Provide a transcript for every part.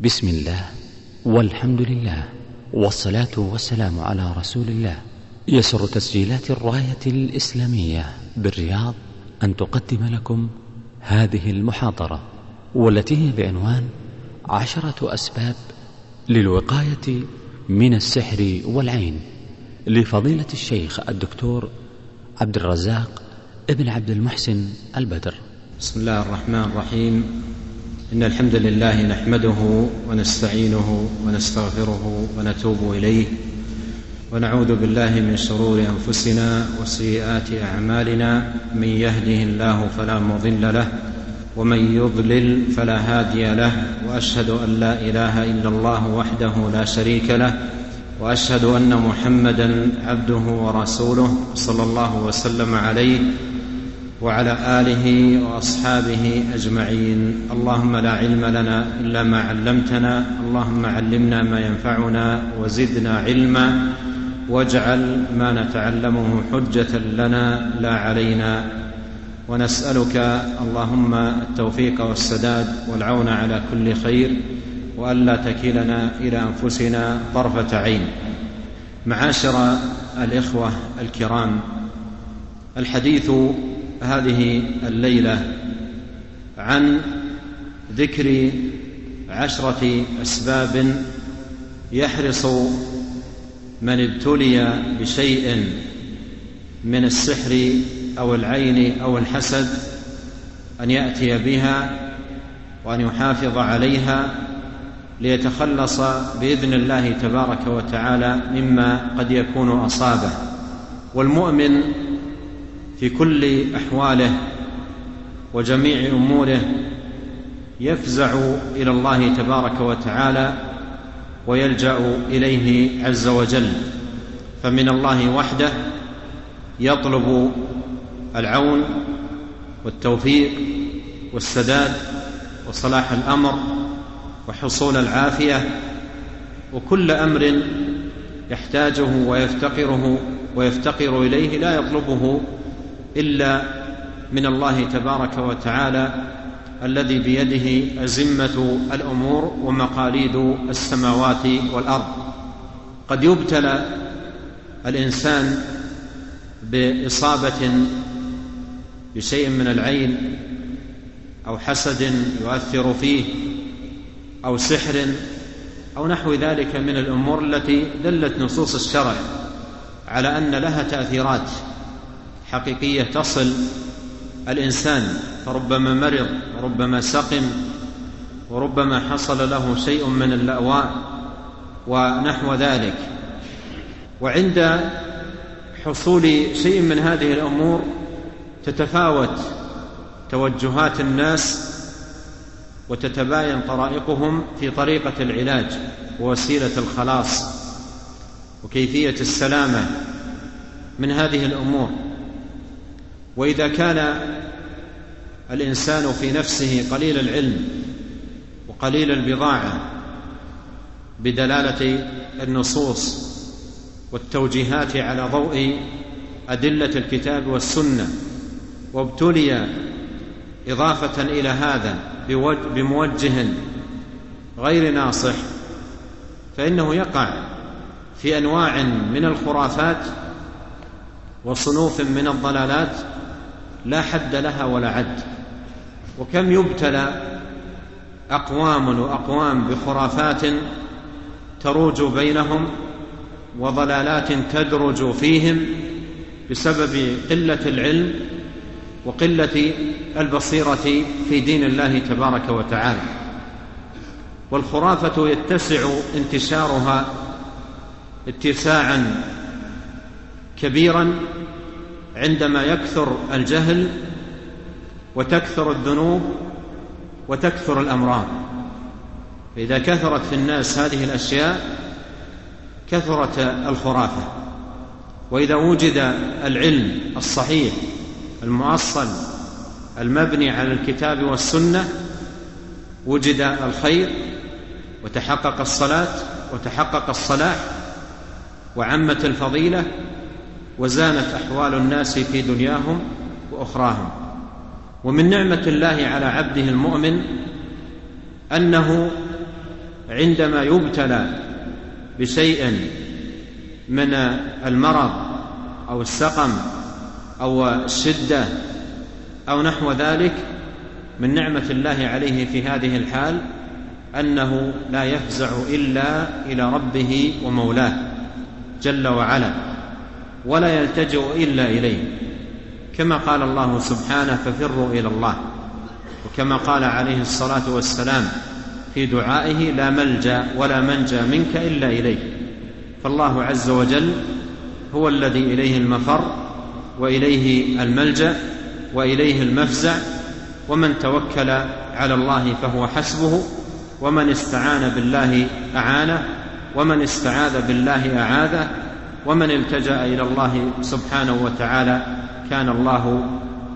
بسم الله والحمد لله والصلاة والسلام على رسول الله. يسر تسجيلات الراية الإسلامية بالرياض أن تقدم لكم هذه المحاضرة والتي هي بعنوان عشرة أسباب للوقاية من السحر والعين لفضيلة الشيخ الدكتور عبد الرزاق ابن عبد المحسن البدر. بسم الله الرحمن الرحيم. إن الحمد لله نحمده ونستعينه ونستغفره ونتوب إليه ونعوذ بالله من شرور أنفسنا وسيئات أعمالنا من يهده الله فلا مضل له ومن يضلل فلا هادي له وأشهد أن لا إله إلا الله وحده لا شريك له وأشهد أن محمدا عبده ورسوله صلى الله وسلم عليه وعلى آله وأصحابه أجمعين. اللهم لا علم لنا إلا ما علمتنا. اللهم علمنا ما ينفعنا وزدنا علما. واجعل ما نتعلمه حجة لنا لا علينا. ونسألك اللهم التوفيق والسداد والعون على كل خير. والا تكلنا إلى أنفسنا طرفة عين. معاشر الإخوة الكرام الحديث هذه الليلة عن ذكر عشرة أسباب يحرص من ابتلي بشيء من السحر أو العين أو الحسد أن يأتي بها وأن يحافظ عليها ليتخلص بإذن الله تبارك وتعالى مما قد يكون أصابه. والمؤمن في كل أحواله وجميع أموره يفزع إلى الله تبارك وتعالى ويلجأ إليه عز وجل. فمن الله وحده يطلب العون والتوفيق والسداد وصلاح الأمر وحصول العافية وكل أمر يحتاجه ويفتقره ويفتقر إليه لا يطلبه إلا من الله تبارك وتعالى الذي بيده أزمة الأمور ومقاليد السماوات والأرض. قد يبتلى الإنسان بإصابة بشيء من العين أو حسد يؤثر فيه أو سحر أو نحو ذلك من الأمور التي دلت نصوص الشرع على أن لها تأثيرات. حقيقية تصل الإنسان فربما مرض وربما سقم وربما حصل له شيء من اللأواء ونحو ذلك. وعند حصول شيء من هذه الأمور تتفاوت توجهات الناس وتتباين طرائقهم في طريقة العلاج ووسيلة الخلاص وكيفية السلامة من هذه الأمور. وإذا كان الإنسان في نفسه قليل العلم وقليل البضاعة بدلالة النصوص والتوجيهات على ضوء أدلة الكتاب والسنة وابتلي إضافة إلى هذا بموجه غير ناصح فإنه يقع في أنواع من الخرافات وصنوف من الضلالات لا حد لها ولا عد. وكم يبتلى أقوام وأقوام بخرافات تروج بينهم وضلالات تدرج فيهم بسبب قلة العلم وقلة البصيرة في دين الله تبارك وتعالى. والخرافة يتسع انتشارها اتساعا كبيرا عندما يكثر الجهل وتكثر الذنوب وتكثر الأمراض. فإذا كثرت في الناس هذه الأشياء كثرت الخرافة. وإذا وجد العلم الصحيح المؤصل المبني على الكتاب والسنة وجد الخير وتحقق الصلاة وتحقق الصلاح وعمت الفضيلة وزانت أحوال الناس في دنياهم وأخراهم. ومن نعمة الله على عبده المؤمن أنه عندما يبتلى بشيء من المرض أو السقم أو الشدة أو نحو ذلك من نعمة الله عليه في هذه الحال أنه لا يفزع إلا إلى ربه ومولاه جل وعلا. ولا يلتجئ إلا إليه. كما قال الله سبحانه ففروا إلى الله. وكما قال عليه الصلاة والسلام في دعائه لا ملجأ ولا منجأ منك إلا إليه. فالله عز وجل هو الذي إليه المفر وإليه الملجأ وإليه المفزع. ومن توكل على الله فهو حسبه ومن استعان بالله أعانه ومن استعاذ بالله أعاذه ومن التجأ إلى الله سبحانه وتعالى كان الله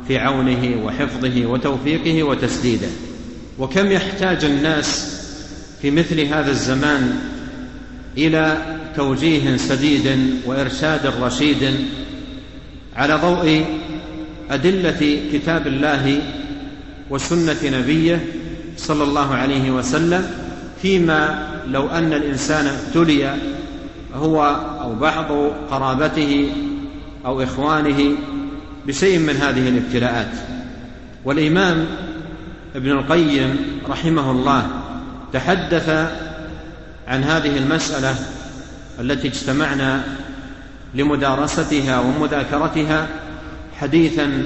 في عونه وحفظه وتوفيقه وتسديده. وكم يحتاج الناس في مثل هذا الزمان إلى توجيه سديد وإرشاد رشيد على ضوء أدلة كتاب الله وسنة نبيه صلى الله عليه وسلم فيما لو أن الإنسان ابتلي هو أو بعض قرابته أو إخوانه بشيء من هذه الابتلاءات. والإمام ابن القيم رحمه الله تحدث عن هذه المسألة التي اجتمعنا لمدارستها ومذاكرتها حديثا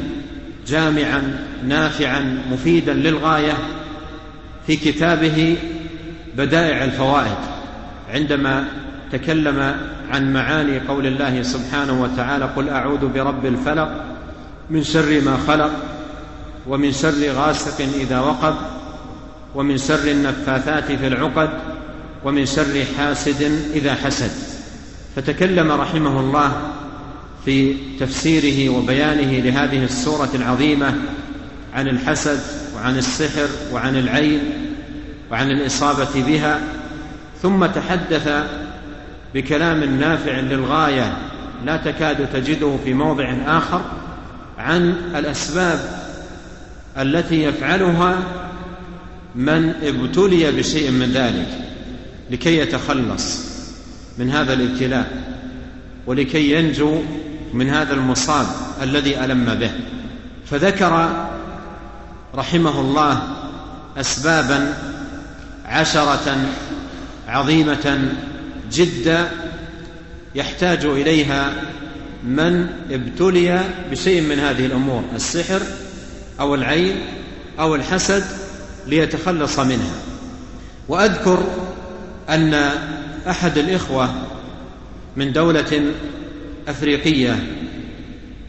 جامعا نافعا مفيدا للغاية في كتابه بدائع الفوائد. عندما تكلم عن معاني قول الله سبحانه وتعالى قل أعوذ برب الفلق من شر ما خلق ومن شر غاسق إذا وقب ومن شر النفاثات في العقد ومن شر حاسد إذا حسد. فتكلم رحمه الله في تفسيره وبيانه لهذه السورة العظيمة عن الحسد وعن السحر وعن العين وعن الإصابة بها ثم تحدث بكلام نافع للغاية لا تكاد تجده في موضع آخر عن الأسباب التي يفعلها من ابتلي بشيء من ذلك لكي يتخلص من هذا الابتلاء ولكي ينجو من هذا المصاب الذي ألم به. فذكر رحمه الله اسبابا عشرة عظيمة جدا يحتاج إليها من ابتلي بشيء من هذه الأمور السحر أو العين أو الحسد ليتخلص منها. وأذكر أن أحد الإخوة من دولة أفريقية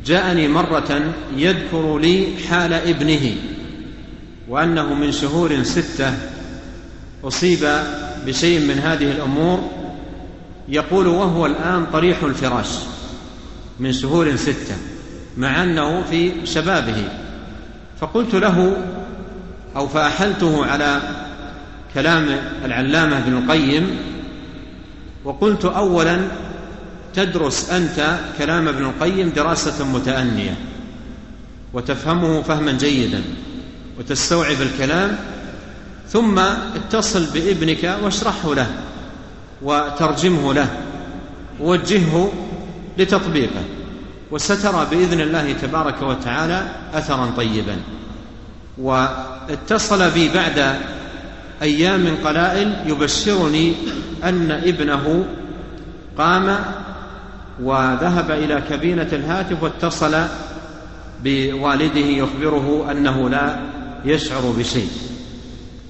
جاءني مرة يذكر لي حال ابنه وأنه من شهور ستة أصيب بشيء من هذه الأمور يقول وهو الآن طريح الفراش من شهور ستة مع أنه في شبابه. فقلت له أو فأحلته على كلام العلامة ابن القيم وقلت اولا تدرس أنت كلام ابن القيم دراسة متأنية وتفهمه فهما جيدا وتستوعب الكلام ثم اتصل بابنك واشرحه له. وترجمه له ووجهه لتطبيقه وسترى بإذن الله تبارك وتعالى اثرا طيبا. واتصل بي بعد أيام قلائل يبشرني أن ابنه قام وذهب إلى كابينة الهاتف واتصل بوالده يخبره أنه لا يشعر بشيء.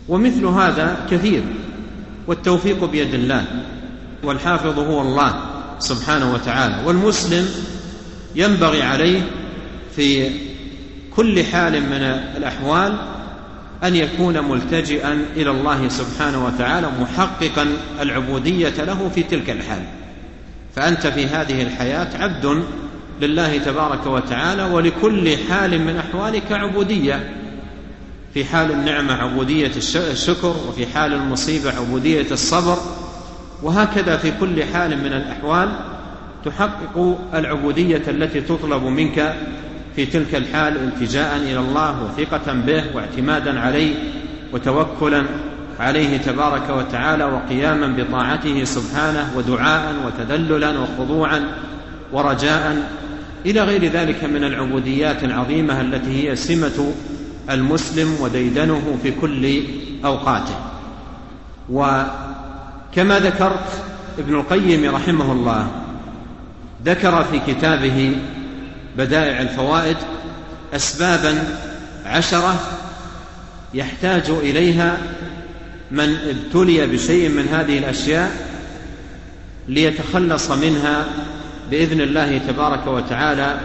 ومثل هذا كثير. والتوفيق بيد الله. والحافظ هو الله سبحانه وتعالى. والمسلم ينبغي عليه في كل حال من الأحوال أن يكون ملتجئا إلى الله سبحانه وتعالى محققا العبودية له في تلك الحال. فأنت في هذه الحياة عبد لله تبارك وتعالى ولكل حال من أحوالك عبودية. في حال النعمة عبودية الشكر وفي حال المصيبة عبودية الصبر وهكذا في كل حال من الأحوال تحقق العبودية التي تطلب منك في تلك الحال التجاء إلى الله وثقة به واعتمادا عليه وتوكلا عليه تبارك وتعالى وقياما بطاعته سبحانه ودعاء وتذللا وخضوعا ورجاء إلى غير ذلك من العبوديات العظيمة التي هي سمة المسلم وديدنه في كل أوقاته. وكما ذكرت ابن القيم رحمه الله ذكر في كتابه بدائع الفوائد اسبابا عشرة يحتاج إليها من ابتلي بشيء من هذه الأشياء ليتخلص منها بإذن الله تبارك وتعالى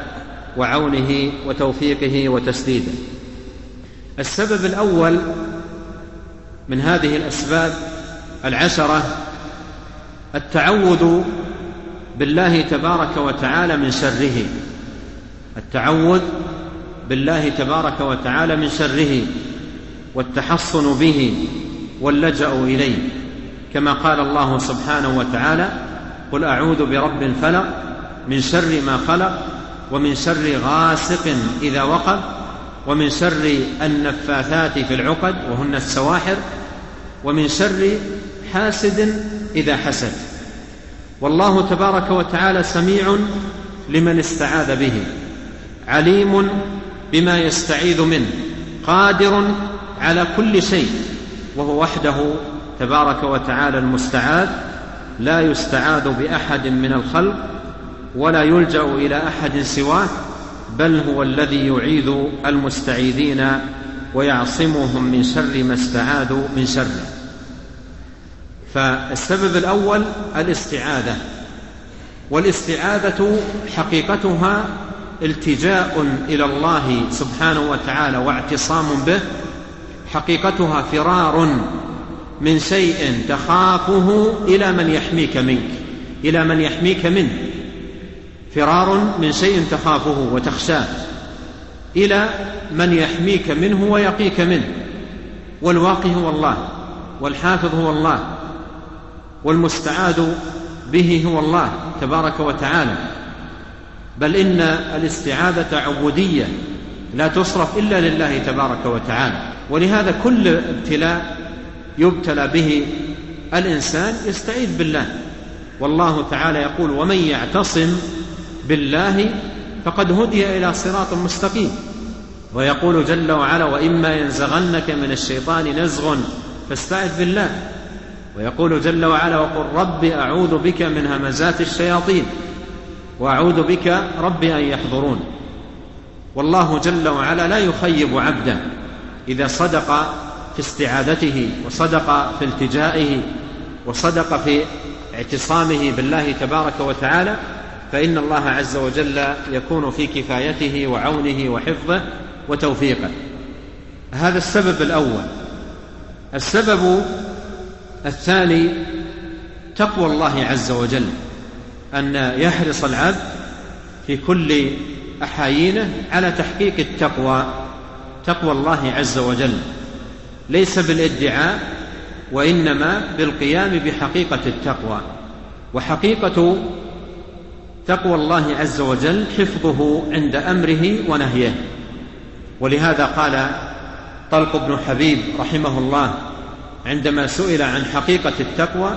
وعونه وتوفيقه وتسديده. السبب الأول من هذه الأسباب العشرة التعوذ بالله تبارك وتعالى من شره. التعوذ بالله تبارك وتعالى من شره والتحصن به واللجأ إليه. كما قال الله سبحانه وتعالى قل أعوذ برب الفلق من شر ما خلق ومن شر غاسق إذا وقب ومن شر النفاثات في العقد وهن السواحر ومن شر حاسد إذا حسد. والله تبارك وتعالى سميع لمن استعاذ به عليم بما يستعيذ منه قادر على كل شيء وهو وحده تبارك وتعالى المستعاذ لا يستعاذ بأحد من الخلق ولا يلجأ إلى أحد سواه بل هو الذي يعيذ المستعيذين ويعصمهم من شر ما استعاذوا من شره. فالسبب الأول الاستعاذة والاستعاذة حقيقتها التجاء إلى الله سبحانه وتعالى واعتصام به حقيقتها فرار من شيء تخافه إلى من يحميك منك إلى من يحميك منه. فرار من شيء تخافه وتخشاه إلى من يحميك منه ويقيك منه والواقي هو الله والحافظ هو الله والمستعاذ به هو الله تبارك وتعالى. بل إن الاستعاذة عبودية لا تصرف إلا لله تبارك وتعالى. ولهذا كل ابتلاء يبتلى به الإنسان يستعيذ بالله. والله تعالى يقول ومن يعتصم بالله فقد هدي إلى صراط مستقيم. ويقول جل وعلا وإما ينزغنك من الشيطان نزغ فاستعذ بالله. ويقول جل وعلا وقل رب أعوذ بك من همزات الشياطين وأعوذ بك رب أن يحضرون. والله جل وعلا لا يخيب عبدا إذا صدق في استعاذته وصدق في التجائه وصدق في اعتصامه بالله تبارك وتعالى فإن الله عز وجل يكون في كفايته وعونه وحفظه وتوفيقه. هذا السبب الأول. السبب الثاني تقوى الله عز وجل أن يحرص العبد في كل أحايينه على تحقيق التقوى تقوى الله عز وجل. ليس بالادعاء وإنما بالقيام بحقيقة التقوى. وحقيقة تقوى الله عز وجل حفظه عند أمره ونهيه. ولهذا قال طلق بن حبيب رحمه الله عندما سئل عن حقيقة التقوى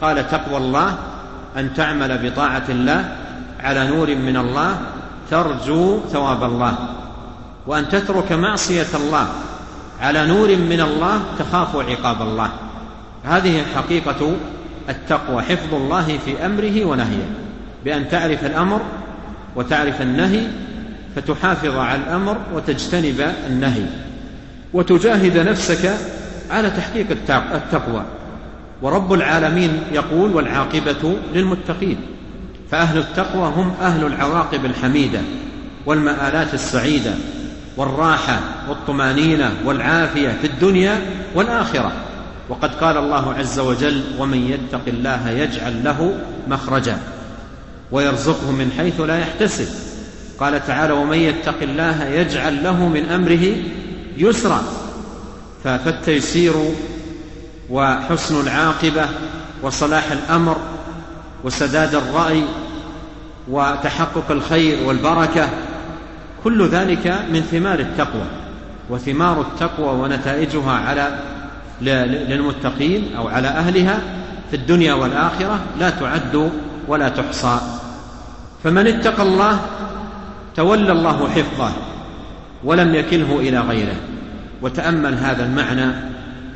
قال تقوى الله أن تعمل بطاعة الله على نور من الله ترجو ثواب الله وأن تترك معصية الله على نور من الله تخاف عقاب الله. هذه حقيقة التقوى حفظ الله في أمره ونهيه. بأن تعرف الأمر وتعرف النهي فتحافظ على الأمر وتجتنب النهي. وتجاهد نفسك على تحقيق التقوى. ورب العالمين يقول والعاقبة للمتقين. فأهل التقوى هم أهل العواقب الحميدة والمآلات السعيدة والراحة والطمأنينة والعافية في الدنيا والآخرة. وقد قال الله عز وجل ومن يتق الله يجعل له مخرجا. ويرزقه من حيث لا يحتسب. قال تعالى ومن يتق الله يجعل له من أمره يسرا. فالتيسير وحسن العاقبة وصلاح الأمر وسداد الرأي وتحقق الخير والبركة كل ذلك من ثمار التقوى. وثمار التقوى ونتائجها على للمتقين أو على أهلها في الدنيا والآخرة لا تعد ولا تحصى. فمن اتقى الله تولى الله حفظه ولم يكله إلى غيره. وتأمل هذا المعنى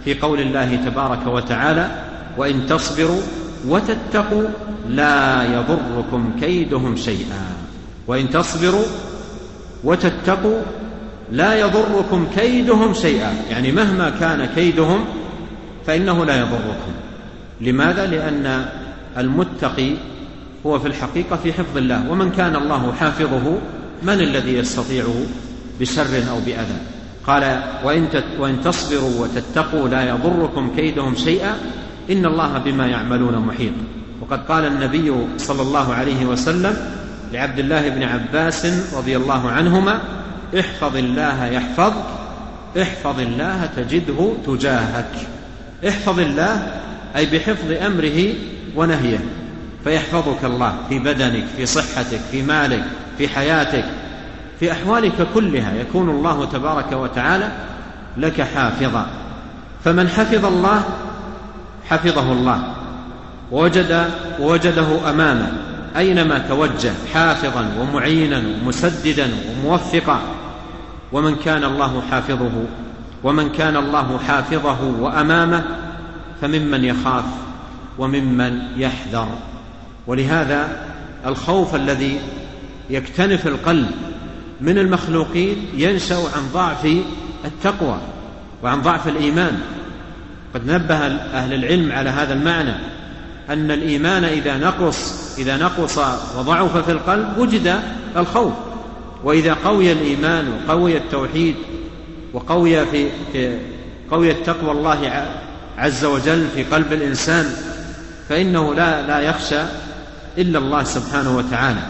في قول الله تبارك وتعالى وإن تصبروا وتتقوا لا يضركم كيدهم شيئا. وإن تصبروا وتتقوا لا يضركم كيدهم شيئا. يعني مهما كان كيدهم فإنه لا يضركم. لماذا؟ لأن المتقي هو في الحقيقة في حفظ الله. ومن كان الله حافظه من الذي يستطيعه بشر أو بأذى؟ قال وإن, وإن تصبروا وتتقوا لا يضركم كيدهم شيئا إن الله بما يعملون محيط. وقد قال النبي صلى الله عليه وسلم لعبد الله بن عباس رضي الله عنهما احفظ الله يحفظك احفظ الله تجده تجاهك. احفظ الله أي بحفظ أمره ونهيه. فيحفظك الله في بدنك في صحتك في مالك في حياتك في أحوالك كلها. يكون الله تبارك وتعالى لك حافظا. فمن حفظ الله حفظه الله. ووجد ووجده أمامه أينما توجه حافظا ومعينا ومسددا وموفقا. ومن كان الله حافظه ومن كان الله حافظه وأمامه فممن يخاف وممن يحذر. ولهذا الخوف الذي يكتنف القلب من المخلوقين ينشا عن ضعف التقوى وعن ضعف الإيمان. قد نبه أهل العلم على هذا المعنى أن الإيمان إذا نقص إذا نقص وضعف في القلب وجد الخوف. وإذا قوي الإيمان وقوي التوحيد وقوي في, قوي التقوى الله عز وجل في قلب الإنسان فإنه لا لا يخشى إلا الله سبحانه وتعالى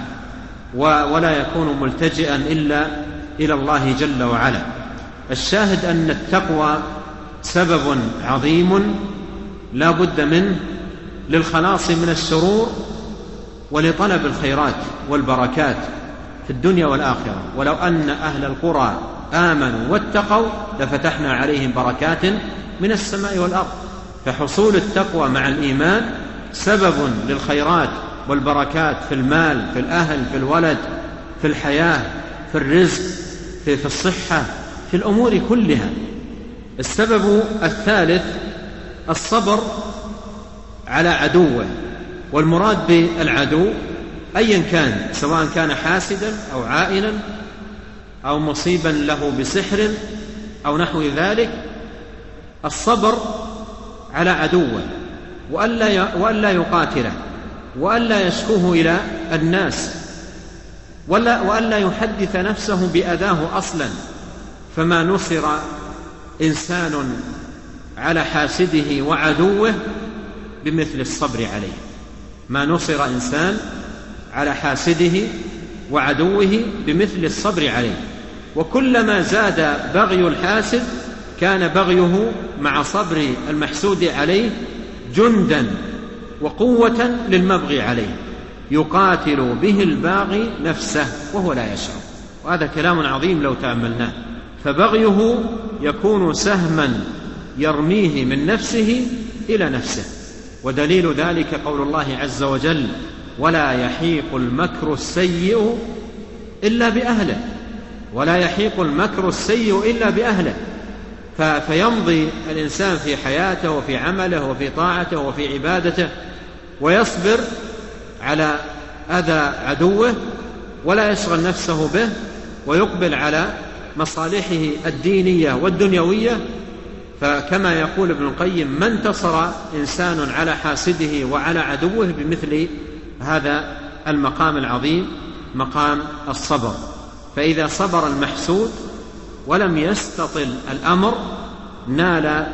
ولا يكون ملتجئا إلا إلى الله جل وعلا. الشاهد أن التقوى سبب عظيم لا بد منه للخلاص من الشرور ولطلب الخيرات والبركات في الدنيا والآخرة. ولو أن أهل القرى آمنوا واتقوا لفتحنا عليهم بركات من السماء والأرض. فحصول التقوى مع الإيمان سبب للخيرات والبركات في المال في الأهل في الولد في الحياة في الرزق في, في الصحة في الأمور كلها. السبب الثالث الصبر على عدوه والمراد بالعدو ايا كان سواء كان حاسدا أو عائنا أو مصيبا له بسحر أو نحو ذلك. الصبر على عدوه وألا وألا يقاتله. وألا يشكوه إلى الناس ولا وألا يحدث نفسه بأذاه أصلا فما نصر إنسان على حاسده وعدوه بمثل الصبر عليه. ما نصر إنسان على حاسده وعدوه بمثل الصبر عليه. وكلما زاد بغي الحاسد كان بغيه مع صبر المحسود عليه جندا. وقوة للمبغي عليه يقاتل به الباغي نفسه وهو لا يشعر. وهذا كلام عظيم لو تأملناه. فبغيه يكون سهما يرميه من نفسه إلى نفسه. ودليل ذلك قول الله عز وجل ولا يحيق المكر السيء إلا بأهله ولا يحيق المكر السيء إلا بأهله. فيمضي الإنسان في حياته وفي عمله وفي طاعته وفي عبادته. ويصبر على أذى عدوه ولا يشغل نفسه به ويقبل على مصالحه الدينية والدنيوية. فكما يقول ابن القيم ما انتصر إنسان على حاسده وعلى عدوه بمثل هذا المقام العظيم مقام الصبر. فإذا صبر المحسود ولم يستطل الأمر نال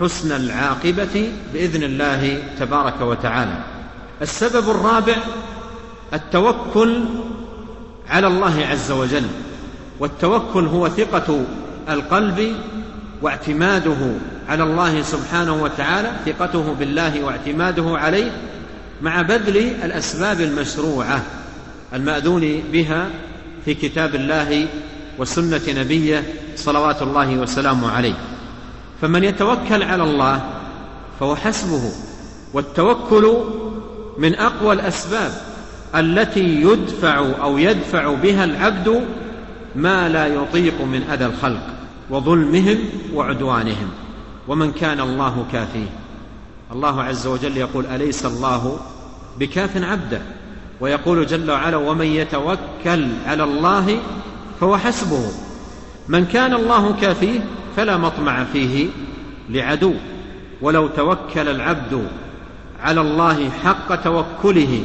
حسن العاقبة بإذن الله تبارك وتعالى. السبب الرابع التوكل على الله عز وجل. والتوكل هو ثقة القلب واعتماده على الله سبحانه وتعالى ثقته بالله واعتماده عليه مع بذل الأسباب المشروعة المأذون بها في كتاب الله وسنة نبيه صلوات الله وسلامه عليه. فمن يتوكل على الله فهو حسبه والتوكل من أقوى الأسباب التي يدفع أو يدفع بها العبد ما لا يطيق من أذى الخلق وظلمهم وعدوانهم. ومن كان الله كافيه الله عز وجل يقول أليس الله بكاف عبده؟ ويقول جل وعلا ومن يتوكل على الله فهو حسبه. من كان الله كافيه فلا مطمع فيه لعدو ولو توكل العبد على الله حق توكله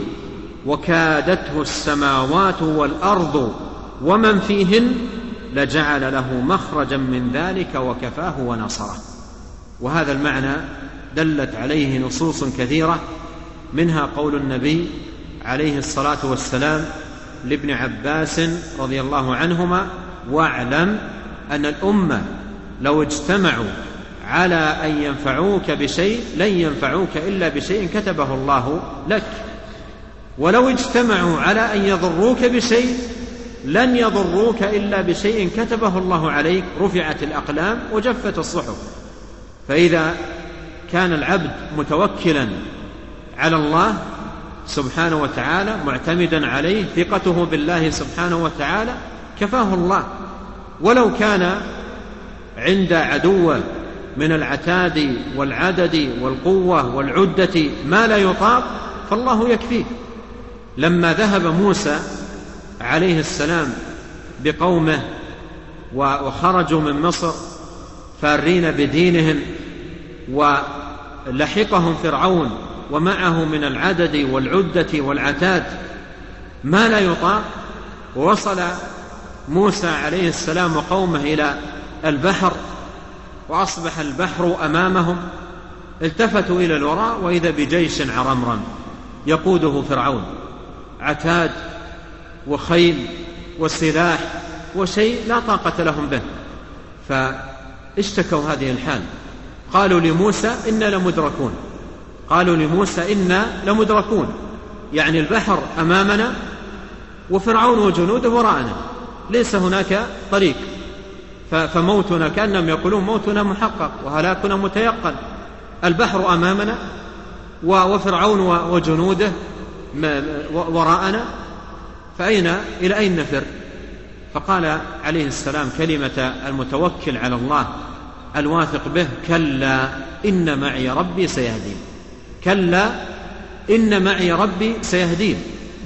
وكادته السماوات والأرض ومن فيهن لجعل له مخرجا من ذلك وكفاه ونصره. وهذا المعنى دلت عليه نصوص كثيرة منها قول النبي عليه الصلاة والسلام لابن عباس رضي الله عنهما واعلم أن الأمة لو اجتمعوا على أن ينفعوك بشيء لن ينفعوك إلا بشيء كتبه الله لك. ولو اجتمعوا على أن يضروك بشيء لن يضروك إلا بشيء كتبه الله عليك رفعت الأقلام وجفت الصحف. فإذا كان العبد متوكلا على الله سبحانه وتعالى معتمدا عليه ثقته بالله سبحانه وتعالى كفاه الله. ولو كان عند عدو من العتاد والعدد والقوة والعدة ما لا يطاق فالله يكفيه. لما ذهب موسى عليه السلام بقومه وخرجوا من مصر فارين بدينهم ولحقهم فرعون ومعه من العدد والعدة والعتاد ما لا يطاق ووصل موسى عليه السلام وقومه إلى البحر وأصبح البحر أمامهم التفتوا إلى الوراء وإذا بجيش عرمرم يقوده فرعون. عتاد وخيل وسلاح وشيء لا طاقة لهم به. فاشتكوا هذه الحال. قالوا لموسى إنا لمدركون. قالوا لموسى إنا لمدركون. يعني البحر أمامنا وفرعون وجنوده وراءنا. ليس هناك طريق. فموتنا كأنهم يقولون موتنا محقق وهلاكنا متيقن؟ البحر أمامنا وفرعون وجنوده وراءنا فأين إلى أين نفر؟ فقال عليه السلام كلمة المتوكل على الله الواثق به كلا إن معي ربي سيهدين. كلا إن معي ربي سيهدين.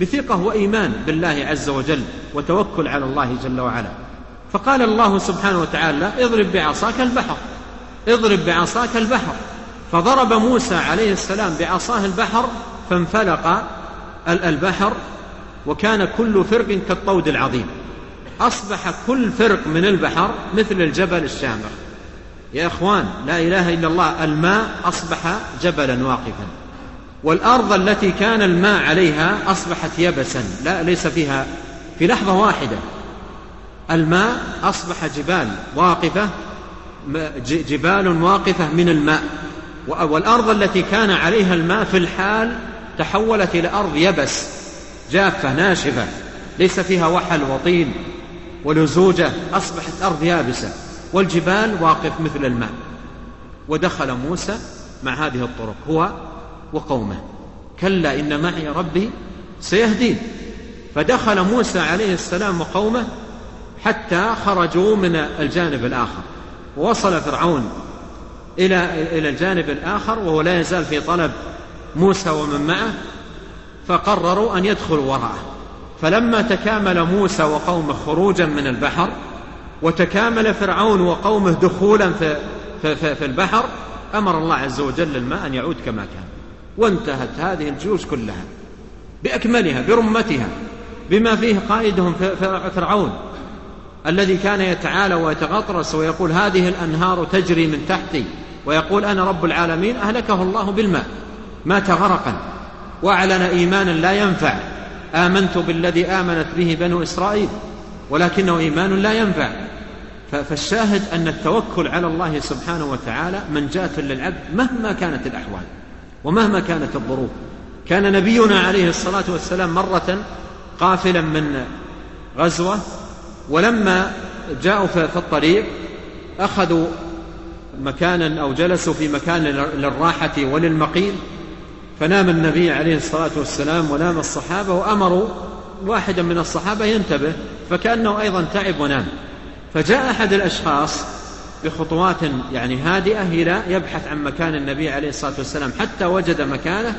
بثقة وإيمان بالله عز وجل وتوكل على الله جل وعلا. فقال الله سبحانه وتعالى اضرب بعصاك البحر اضرب بعصاك البحر. فضرب موسى عليه السلام بعصاه البحر فانفلق البحر وكان كل فرق كالطود العظيم. أصبح كل فرق من البحر مثل الجبل الشامخ. يا إخوان لا إله إلا الله الماء أصبح جبلا واقفا. والأرض التي كان الماء عليها أصبحت يبسا لا ليس فيها في لحظة واحدة. الماء أصبح جبال واقفة جبال واقفة من الماء. والأرض التي كان عليها الماء في الحال تحولت إلى أرض يبس جافة ناشفة ليس فيها وحل وطين ولزوجة أصبحت أرض يابسة. والجبال واقف مثل الماء. ودخل موسى مع هذه الطرق هو وقومه. كلا إن معي ربي سيهدين. فدخل موسى عليه السلام وقومه حتى خرجوا من الجانب الآخر. ووصل فرعون إلى إلى الجانب الآخر وهو لا يزال في طلب موسى ومن معه فقرروا أن يدخلوا وراءه. فلما تكامل موسى وقومه خروجا من البحر وتكامل فرعون وقومه دخولا في, في, في, في البحر أمر الله عز وجل الماء أن يعود كما كان. وانتهت هذه الجيوش كلها بأكملها برمتها بما فيه قائدهم فرعون. الذي كان يتعالى ويتغطرس ويقول هذه الأنهار تجري من تحتي ويقول أنا رب العالمين أهلكه الله بالماء مات غرقا وأعلن إيمانا لا ينفع آمنت بالذي آمنت به بنو إسرائيل ولكنه إيمان لا ينفع فالشاهد أن التوكل على الله سبحانه وتعالى منجاة للعبد مهما كانت الأحوال ومهما كانت الظروف. كان نبينا عليه الصلاة والسلام مرة قافلا من غزوة ولما جاءوا في الطريق أخذوا مكانا أو جلسوا في مكان للراحة وللمقيل فنام النبي عليه الصلاة والسلام ونام الصحابة وأمروا واحدا من الصحابة ينتبه فكأنه أيضا تعب ونام. فجاء أحد الأشخاص بخطوات يعني هادئة إلى يبحث عن مكان النبي عليه الصلاة والسلام حتى وجد مكانه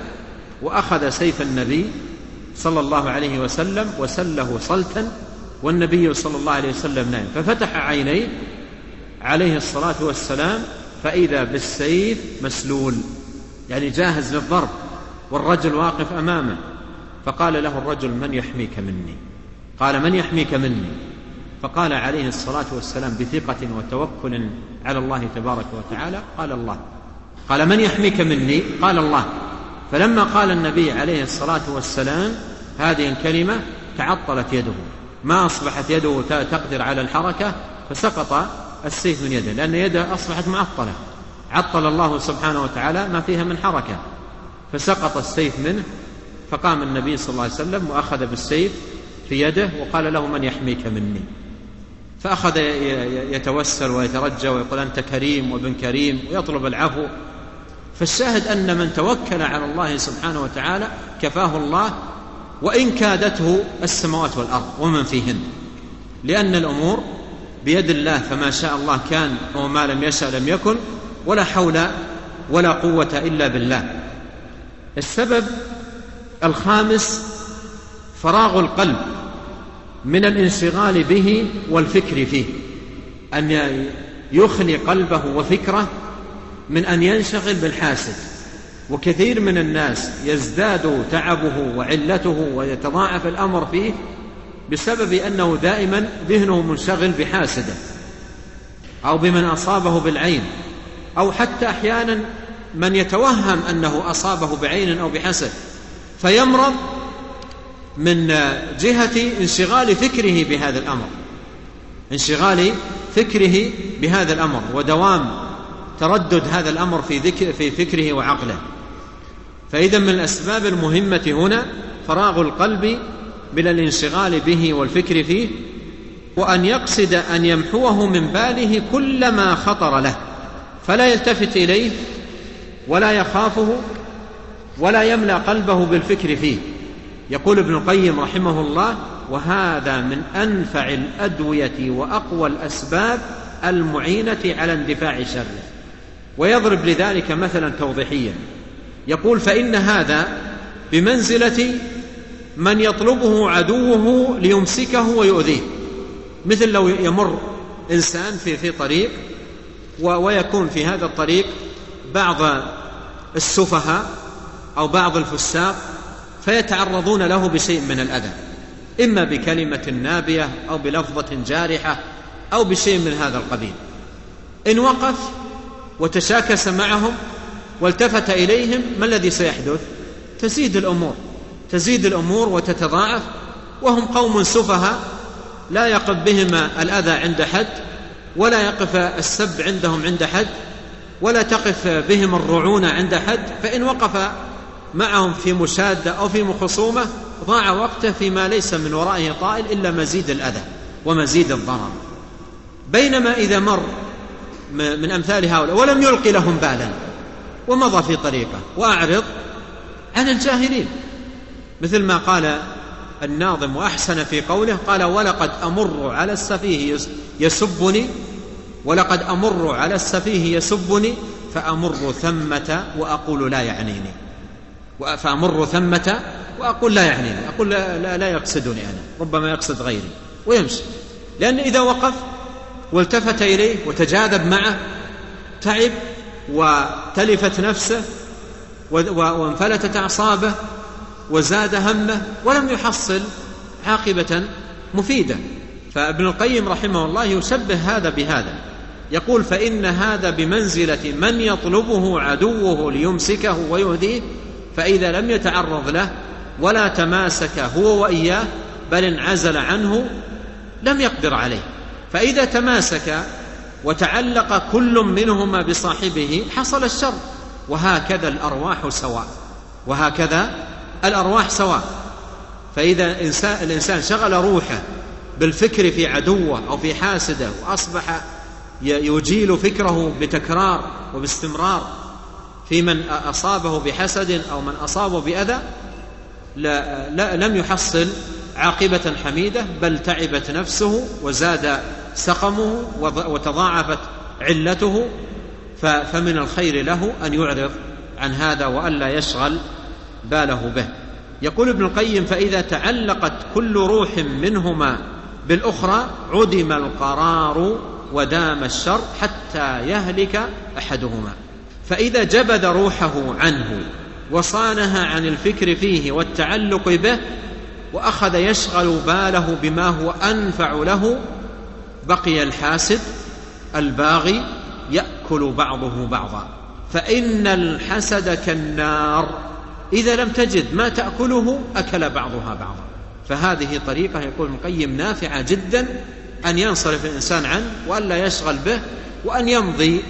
وأخذ سيف النبي صلى الله عليه وسلم وسله صلتا والنبي صلى الله عليه وسلم نائم ففتح عينيه عليه الصلاة والسلام فإذا بالسيف مسلول يعني جاهز للضرب والرجل واقف أمامه. فقال له الرجل من يحميك مني؟ قال من يحميك مني؟ فقال عليه الصلاة والسلام بثقة وتوكل على الله تبارك وتعالى قال الله. قال من يحميك مني؟ قال الله. فلما قال النبي عليه الصلاة والسلام هذه الكلمة تعطلت يده. ما أصبحت يده تقدر على الحركة فسقط السيف من يده لأن يده أصبحت معطلة. عطل الله سبحانه وتعالى ما فيها من حركة. فسقط السيف منه فقام النبي صلى الله عليه وسلم وأخذ بالسيف في يده وقال له من يحميك مني؟ فأخذ يتوسل ويترجى ويقول أنت كريم وابن كريم ويطلب العفو. فالشاهد أن من توكل على الله سبحانه وتعالى كفاه الله وإن كادته السماوات والأرض ومن فيهن. لأن الأمور بيد الله فما شاء الله كان وما لم يشاء لم يكن ولا حول ولا قوة إلا بالله. السبب الخامس فراغ القلب من الانشغال به والفكر فيه. أن يخلي قلبه وفكره من أن ينشغل بالحاسد. وكثير من الناس يزداد تعبه وعلته ويتضاعف الأمر فيه بسبب أنه دائما ذهنه منشغل بحاسده أو بمن أصابه بالعين أو حتى أحيانا من يتوهم أنه أصابه بعين أو بحسد فيمرض من جهة انشغال فكره بهذا الأمر. انشغال فكره بهذا الأمر ودوام تردد هذا الأمر في, ذكر في فكره وعقله. فإذا من الأسباب المهمة هنا فراغ القلب من الانشغال به والفكر فيه وأن يقصد أن يمحوه من باله كل ما خطر له فلا يلتفت إليه ولا يخافه ولا يملأ قلبه بالفكر فيه. يقول ابن القيم رحمه الله وهذا من أنفع الأدوية وأقوى الأسباب المعينة على اندفاع شره ويضرب لذلك مثلا توضيحيا يقول فإن هذا بمنزلة من يطلبه عدوه ليمسكه ويؤذيه. مثل لو يمر إنسان في في طريق ويكون في هذا الطريق بعض السفهاء أو بعض الفساق فيتعرضون له بشيء من الأذى. إما بكلمة نابية أو بلفظة جارحة أو بشيء من هذا القبيل. إن وقف وتشاكس معهم والتفت إليهم ما الذي سيحدث؟ تزيد الأمور. تزيد الأمور وتتضاعف وهم قوم سفهاء لا يقف بهم الأذى عند حد ولا يقف السب عندهم عند حد ولا تقف بهم الرعونه عند حد فإن وقف معهم في مشادة أو في خصومة ضاع وقته فيما ليس من ورائه طائل إلا مزيد الأذى ومزيد الضرر. بينما إذا مر من أمثال هؤلاء ولم يلق لهم بالا ومضى في طريقه. وأعرض عن الجاهلين. مثل ما قال الناظم وأحسن في قوله قال ولقد أمر على السفيه يسبني ولقد أمر على السفيه يسبني فأمر ثمة وأقول لا يعنيني. فأمر ثمة وأقول لا يعنيني. أقول لا, لا, لا يقصدني أنا ربما يقصد غيري. ويمشي. لأن إذا وقف والتفت إليه وتجاذب معه تعب وتلفت نفسه وانفلتت أعصابه وزاد همه ولم يحصل عاقبة مفيدة. فابن القيم رحمه الله يشبه هذا بهذا. يقول فإن هذا بمنزلة من يطلبه عدوه ليمسكه ويهديه فإذا لم يتعرض له ولا تماسك هو وإياه بل انعزل عنه لم يقدر عليه. فإذا تماسك وتعلق كل منهما بصاحبه حصل الشر. وهكذا الأرواح سواء. وهكذا الأرواح سواء. فإذا الإنسان شغل روحه بالفكر في عدوه أو في حاسده وأصبح يجيل فكره بتكرار وباستمرار. في من أصابه بحسد أو من أصابه بأذى لا, لا لم يحصل عاقبة حميدة بل تعبت نفسه وزاد سقمه وتضاعفت علته فمن الخير له أن يعرض عن هذا وألا يشغل باله به. يقول ابن القيم فإذا تعلقت كل روح منهما بالأخرى عدم القرار ودام الشر حتى يهلك أحدهما. فإذا جبد روحه عنه وصانها عن الفكر فيه والتعلق به وأخذ يشغل باله بما هو أنفع له بقي الحاسد الباغي يأكل بعضه بعضا. فإن الحسد كالنار إذا لم تجد ما تأكله أكل بعضها بعضا. فهذه طريقة يقول ابن القيم نافعة جدا أن ينصرف الإنسان عنه وألا يشغل به وأن يمضي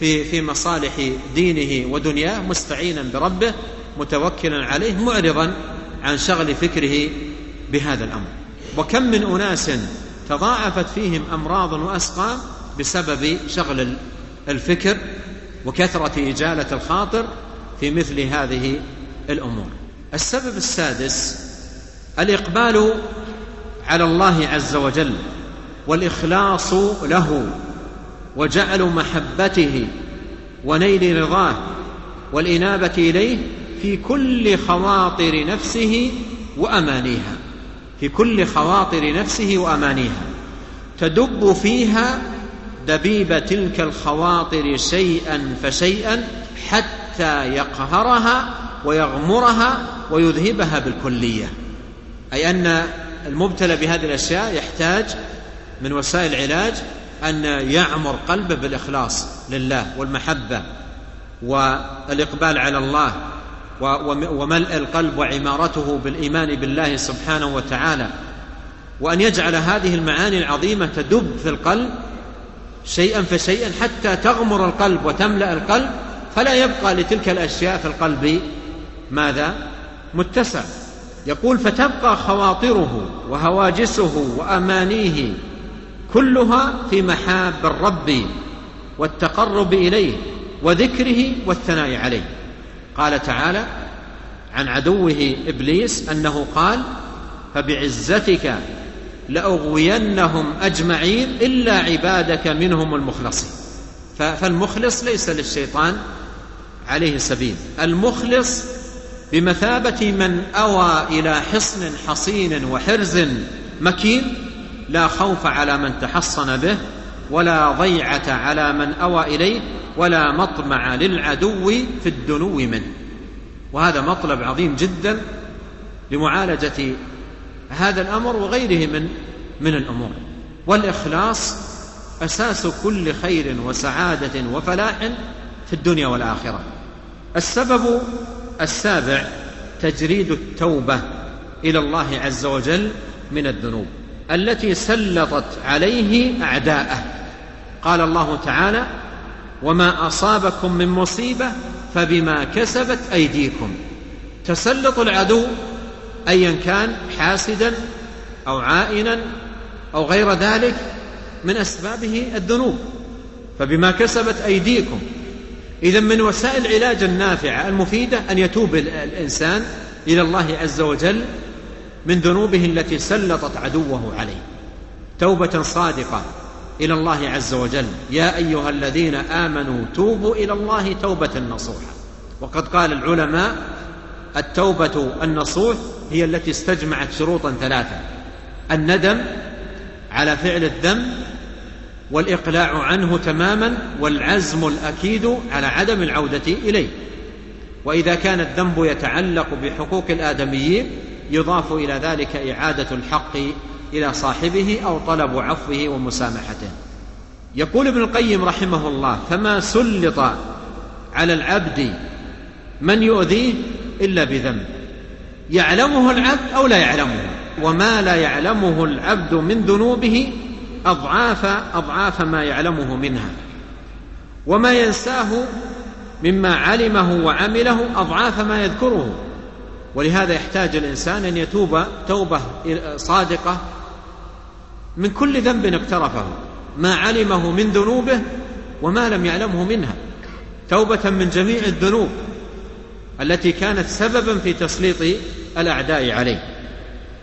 في في مصالح دينه ودنياه مستعينا بربه متوكلا عليه معرضا عن شغل فكره بهذا الأمر. وكم من أناس تضاعفت فيهم أمراض وأسقام بسبب شغل الفكر وكثرة إجالة الخاطر في مثل هذه الأمور. السبب السادس الإقبال على الله عز وجل والإخلاص له وجعل محبته ونيل رضاه والإنابة إليه في كل خواطر نفسه وأمانيها. في كل خواطر نفسه وأمانيها. تدب فيها دبيب تلك الخواطر شيئا فشيئا حتى يقهرها ويغمرها ويذهبها بالكلية. أي أن المبتلى بهذه الأشياء يحتاج من وسائل العلاج أن يعمر قلبه بالإخلاص لله والمحبة والإقبال على الله وملء القلب وعمارته بالإيمان بالله سبحانه وتعالى. وأن يجعل هذه المعاني العظيمة تدب في القلب شيئا فشيئا حتى تغمر القلب وتملأ القلب فلا يبقى لتلك الأشياء في القلب ماذا؟ متسع. يقول فتبقى خواطره وهواجسه وأمانيه كلها في محاب الرب والتقرب إليه وذكره والثناء عليه. قال تعالى عن عدوه إبليس أنه قال فبعزتك لأغوينهم أجمعين إلا عبادك منهم المخلصين. فالمخلص ليس للشيطان عليه سبيل. المخلص بمثابة من أوى إلى حصن حصين وحرز مكين لا خوف على من تحصن به ولا ضيعة على من أوى إليه ولا مطمع للعدو في الدنو منه. وهذا مطلب عظيم جدا لمعالجة هذا الأمر وغيره من من الأمور. والإخلاص أساس كل خير وسعادة وفلاح في الدنيا والآخرة. السبب السابع تجريد التوبة إلى الله عز وجل من الذنوب التي سلطت عليه أعداءه. قال الله تعالى وما أصابكم من مصيبة فبما كسبت أيديكم. تسلط العدو ايا كان حاسدا أو عائنا أو غير ذلك من أسبابه الذنوب. فبما كسبت أيديكم. اذا من وسائل العلاج النافعة المفيدة أن يتوب الإنسان إلى الله عز وجل من ذنوبه التي سلطت عدوه عليه. توبة صادقة. إلى الله عز وجل. يا أيها الذين آمنوا توبوا إلى الله توبة نصوحا. وقد قال العلماء التوبة النصوح هي التي استجمعت شروطا ثلاثة. الندم على فعل الذنب والإقلاع عنه تماما والعزم الأكيد على عدم العودة إليه. وإذا كان الذنب يتعلق بحقوق الآدميين يضاف إلى ذلك إعادة الحق إلى صاحبه أو طلب عفوه ومسامحته. يقول ابن القيم رحمه الله فما سلط على العبد من يؤذيه إلا بذنب. يعلمه العبد أو لا يعلمه؟ وما لا يعلمه العبد من ذنوبه اضعاف أضعاف ما يعلمه منها. وما ينساه مما علمه وعمله أضعاف ما يذكره. ولهذا يحتاج الإنسان أن يتوب توبة صادقة من كل ذنب اقترفه ما علمه من ذنوبه وما لم يعلمه منها. توبة من جميع الذنوب التي كانت سببا في تسليط الأعداء عليه.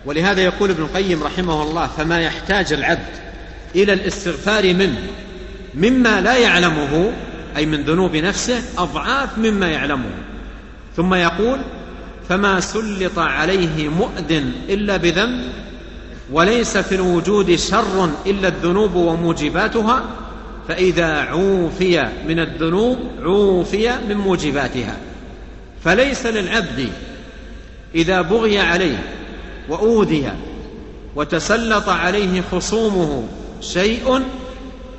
ولهذا يقول ابن القيم رحمه الله فما يحتاج العبد إلى الاستغفار منه مما لا يعلمه أي من ذنوب نفسه أضعاف مما يعلمه. ثم يقول فما سلط عليه مؤذن إلا بذنب وليس في الوجود شر إلا الذنوب وموجباتها فإذا عوفي من الذنوب عوفي من موجباتها. فليس للعبد إذا بغي عليه وأوذي وتسلط عليه خصومه شيء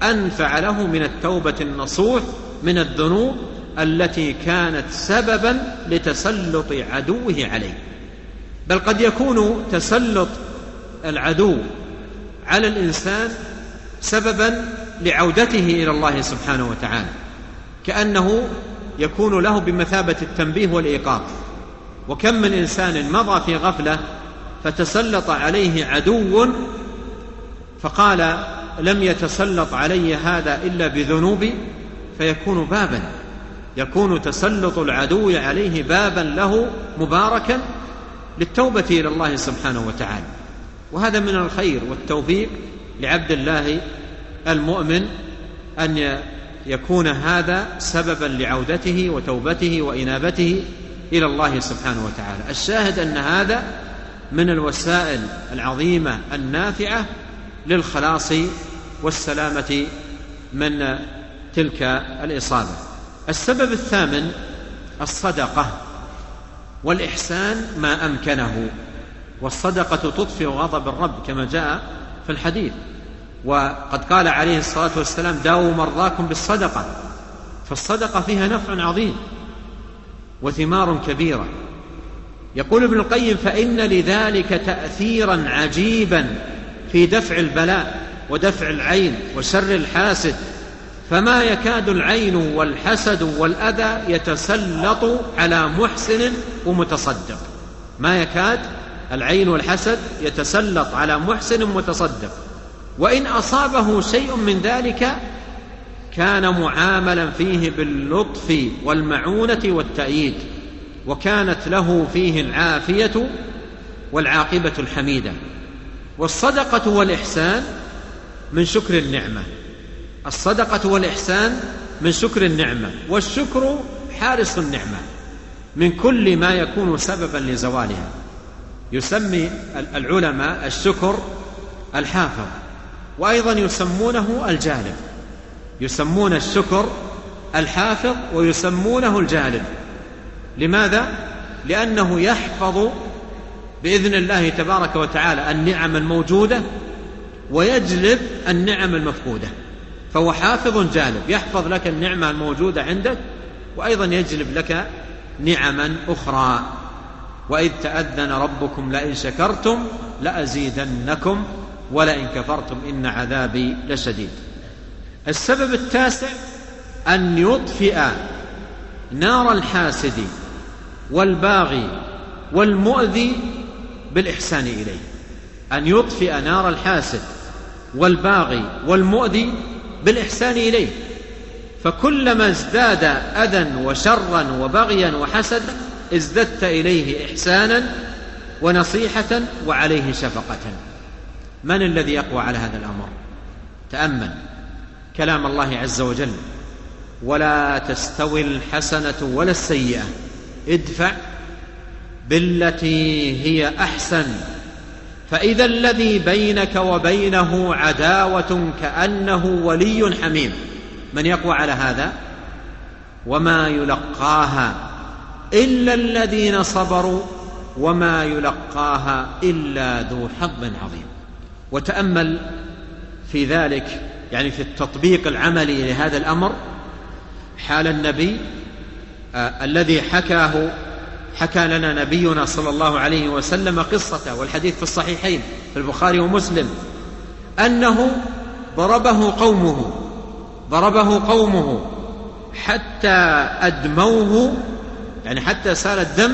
أنفع له من التوبة النصوح من الذنوب التي كانت سببا لتسلط عدوه عليه. بل قد يكون تسلط العدو على الإنسان سببا لعودته إلى الله سبحانه وتعالى كأنه يكون له بمثابة التنبيه والإيقاظ وكم من إنسان مضى في غفلة فتسلط عليه عدو فقال لم يتسلط علي هذا إلا بذنوبي فيكون بابا يكون تسلط العدو عليه بابا له مباركا للتوبة إلى الله سبحانه وتعالى. وهذا من الخير والتوفيق لعبد الله المؤمن أن يكون هذا سببا لعودته وتوبته وإنابته إلى الله سبحانه وتعالى. الشاهد أن هذا من الوسائل العظيمة النافعة للخلاص والسلامة من تلك الإصابة. السبب الثامن الصدقة والإحسان ما أمكنه. والصدقة تطفئ غضب الرب كما جاء في الحديث. وقد قال عليه الصلاة والسلام داووا مرضاكم بالصدقة. فالصدقة فيها نفع عظيم وثمار كبيرة. يقول ابن القيم فإن لذلك تأثيرا عجيبا في دفع البلاء ودفع العين وشر الحاسد. فما يكاد العين والحسد والأذى يتسلط على محسن ومتصدق. ما يكاد العين والحسد يتسلط على محسن متصدق. وإن أصابه شيء من ذلك كان معاملا فيه باللطف والمعونة والتأييد وكانت له فيه العافية والعاقبة الحميدة. والصدقة والإحسان من شكر النعمة. الصدقة والإحسان من شكر النعمة والشكر حارس النعمة من كل ما يكون سببا لزوالها. يسمي العلماء الشكر الحافظ وأيضا يسمونه الجالب. يسمون الشكر الحافظ ويسمونه الجالب. لماذا؟ لأنه يحفظ بإذن الله تبارك وتعالى النعم الموجودة ويجلب النعم المفقودة. فهو حافظ جالب يحفظ لك النعمة الموجودة عندك وأيضا يجلب لك نعما أخرى. وإذ تأذن ربكم لئن شكرتم لأزيدنكم ولئن كفرتم إن عذابي لشديد. السبب التاسع أن يطفئ نار الحاسد والباغي والمؤذي بالإحسان إليه. أن يطفئ نار الحاسد والباغي والمؤذي بالإحسان إليه. فكلما ازداد أذى وشرا وبغيا وحسدا ازددت إليه إحسانا ونصيحة وعليه شفقة. من الذي يقوى على هذا الأمر؟ تأمل كلام الله عز وجل. ولا تستوي الحسنة ولا السيئة. ادفع بالتي هي أحسن. فإذا الذي بينك وبينه عداوة كأنه ولي حميم. من يقوى على هذا؟ وما يلقاها إلا الذين صبروا وما يلقاها إلا ذو حظ عظيم. وتأمل في ذلك يعني في التطبيق العملي لهذا الأمر حال النبي آه الذي حكاه حكى لنا نبينا صلى الله عليه وسلم قصته والحديث في الصحيحين في البخاري ومسلم أنه ضربه قومه ضربه قومه حتى أدموه يعني حتى سال الدم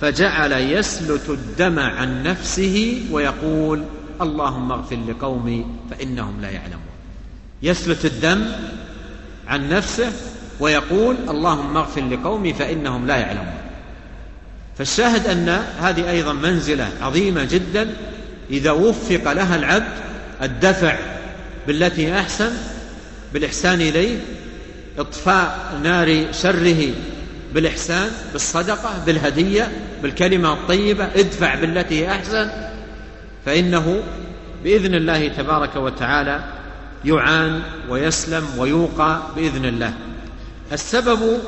فجعل يسلت الدم عن نفسه ويقول اللهم اغفر لقومي فإنهم لا يعلمون. يسلت الدم عن نفسه ويقول اللهم اغفر لقومي فإنهم لا يعلمون. فالشاهد أن هذه أيضا منزلة عظيمة جدا. إذا وفق لها العبد الدفع بالتي أحسن بالإحسان إليه إطفاء نار شره بالإحسان بالصدقة بالهدية بالكلمة الطيبة ادفع بالتي أحسن. فإنه بإذن الله تبارك وتعالى يعان ويسلم ويوقى بإذن الله. السبب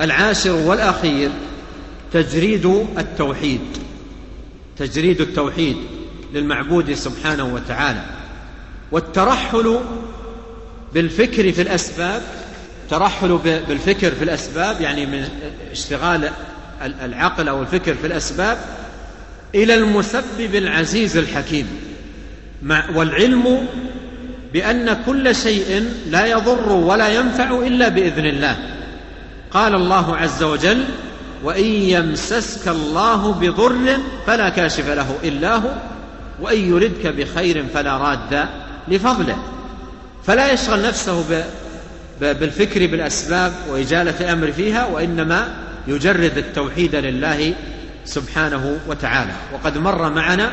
العاشر والأخير تجريد التوحيد تجريد التوحيد للمعبود سبحانه وتعالى. والترحل بالفكر في الأسباب ترحل بالفكر في الأسباب يعني من اشتغال العقل أو الفكر في الأسباب إلى المسبب العزيز الحكيم. والعلم بأن كل شيء لا يضر ولا ينفع إلا بإذن الله. قال الله عز وجل وإن يمسسك الله بضر فلا كاشف له إلا هو وإن يردك بخير فلا راد لفضله. فلا يشغل نفسه بالفكر بالأسباب وإجالة الأمر فيها وإنما يجرد التوحيد لله سبحانه وتعالى. وقد مر معنا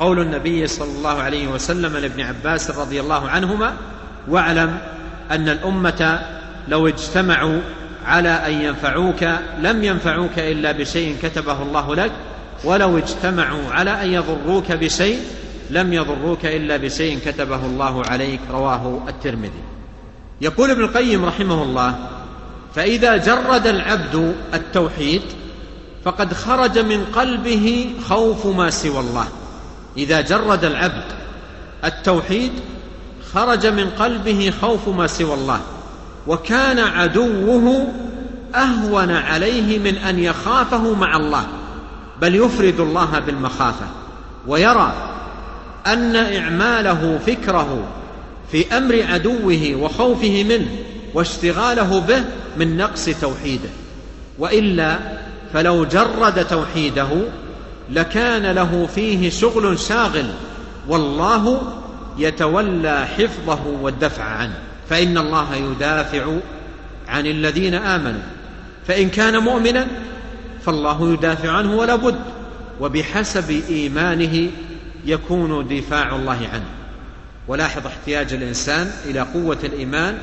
قول النبي صلى الله عليه وسلم لابن عباس رضي الله عنهما واعلم أن الأمة لو اجتمعوا على أن ينفعوك لم ينفعوك إلا بشيء كتبه الله لك ولو اجتمعوا على أن يضروك بشيء لم يضروك إلا بشيء كتبه الله عليك. رواه الترمذي. يقول ابن القيم رحمه الله فإذا جرد العبد التوحيد فقد خرج من قلبه خوف ما سوى الله. إذا جرد العبد التوحيد خرج من قلبه خوف ما سوى الله وكان عدوه أهون عليه من أن يخافه مع الله بل يفرد الله بالمخافة ويرى أن إعماله فكره في أمر عدوه وخوفه منه واشتغاله به من نقص توحيده. وإلا فلو جرد توحيده لكان له فيه شغل شاغل والله يتولى حفظه والدفع عنه. فإن الله يدافع عن الذين آمنوا. فإن كان مؤمنا فالله يدافع عنه ولا بد. وبحسب إيمانه يكون دفاع الله عنه. ولاحظ احتياج الإنسان إلى قوة الإيمان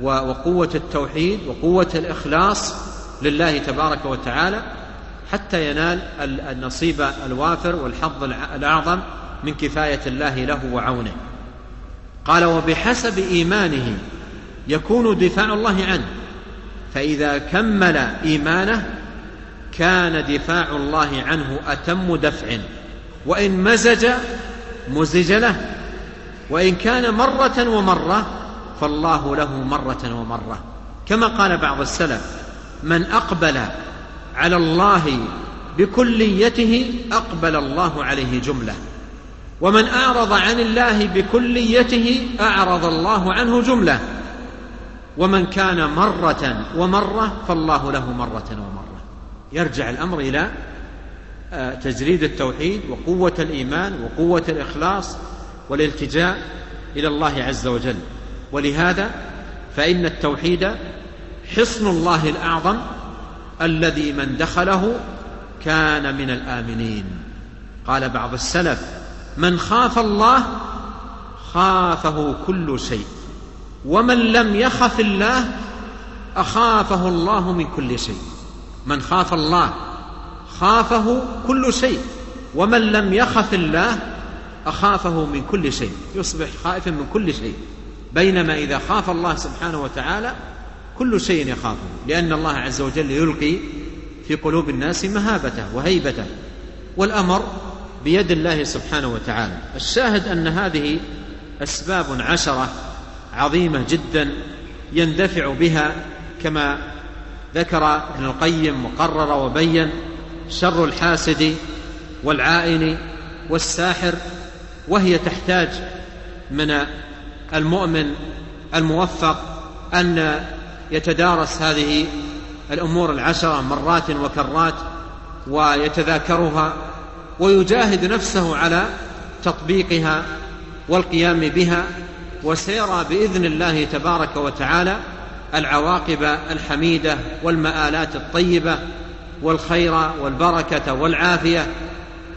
وقوة التوحيد وقوة الإخلاص لله تبارك وتعالى حتى ينال النصيب الوافر والحظ الأعظم من كفاية الله له وعونه. قال وبحسب إيمانه يكون دفاع الله عنه فإذا كمل إيمانه كان دفاع الله عنه أتم دفع وإن مزج مزج له وإن كان مرة ومرة فالله له مرة ومرة. كما قال بعض السلف من أقبل على الله بكليته أقبل الله عليه جملة. ومن أعرض عن الله بكليته أعرض الله عنه جملة. ومن كان مرة ومرة فالله له مرة ومرة. يرجع الأمر إلى آه، تجريد التوحيد وقوة الإيمان وقوة الإخلاص والالتجاء إلى الله عز وجل. ولهذا فإن التوحيد حصن الله الأعظم الذي من دخله كان من الآمنين. قال بعض السلف من خاف الله خافه كل شيء ومن لم يخف الله أخافه الله من كل شيء. من خاف الله خافه كل شيء ومن لم يخف الله أخافه من كل شيء يصبح خائفا من كل شيء. بينما إذا خاف الله سبحانه وتعالى كل شيء يخافه لأن الله عز وجل يلقي في قلوب الناس مهابته وهيبته. والأمر بيد الله سبحانه وتعالى. الشاهد أن هذه أسباب عشرة عظيمة جدا يندفع بها كما ذكر ابن القيم وقرر وبين شر الحاسد والعائن والساحر وهي تحتاج من المؤمن الموفق أن يتدارس هذه الأمور العشرة مرات وكرات ويتذاكرها ويجاهد نفسه على تطبيقها والقيام بها وسيرى بإذن الله تبارك وتعالى العواقب الحميدة والمآلات الطيبة والخير والبركة والعافية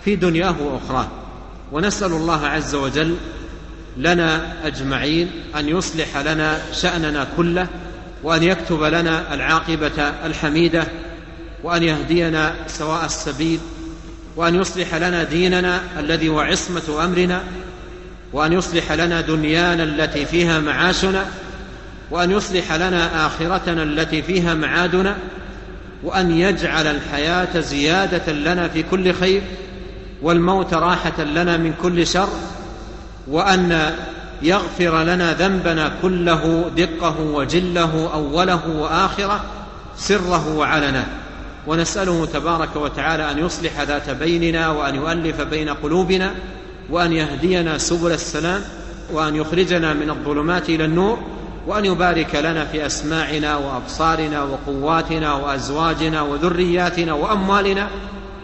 في دنياه وأخراه. ونسأل الله عز وجل لنا أجمعين أن يصلح لنا شأننا كله وأن يكتب لنا العاقبة الحميدة وأن يهدينا سواء السبيل وأن يصلح لنا ديننا الذي هو عصمة أمرنا وأن يصلح لنا دنيانا التي فيها معاشنا وأن يصلح لنا آخرتنا التي فيها معادنا وأن يجعل الحياة زيادة لنا في كل خير. والموت راحة لنا من كل شر وأن يغفر لنا ذنبنا كله دقه وجله أوله وآخره سره وعلنه. ونسأله تبارك وتعالى أن يصلح ذات بيننا وأن يؤلف بين قلوبنا وأن يهدينا سبل السلام وأن يخرجنا من الظلمات إلى النور وأن يبارك لنا في أسماعنا وأبصارنا وقواتنا وأزواجنا وذرياتنا وأموالنا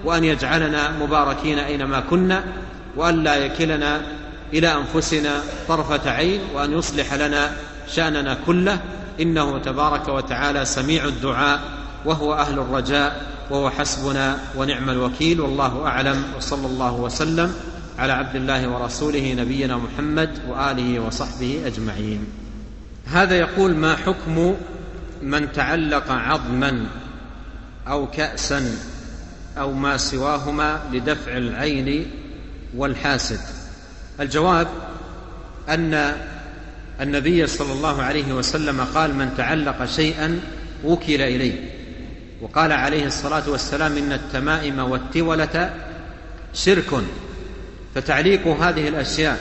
وأن يجعلنا مباركين أينما كنا وأن لا يكلنا إلى أنفسنا طرفة عين وأن يصلح لنا شأننا كله. إنه تبارك وتعالى سميع الدعاء وهو أهل الرجاء وهو حسبنا ونعم الوكيل. والله أعلم وصلى الله وسلم على عبد الله ورسوله نبينا محمد وآله وصحبه أجمعين. هذا يقول ما حكم من تعلق عظما أو كأسا أو ما سواهما لدفع العين والحاسد. الجواب أن النبي صلى الله عليه وسلم قال من تعلق شيئا وكل إليه. وقال عليه الصلاة والسلام إن التمائم والتولة شرك. فتعليق هذه الأشياء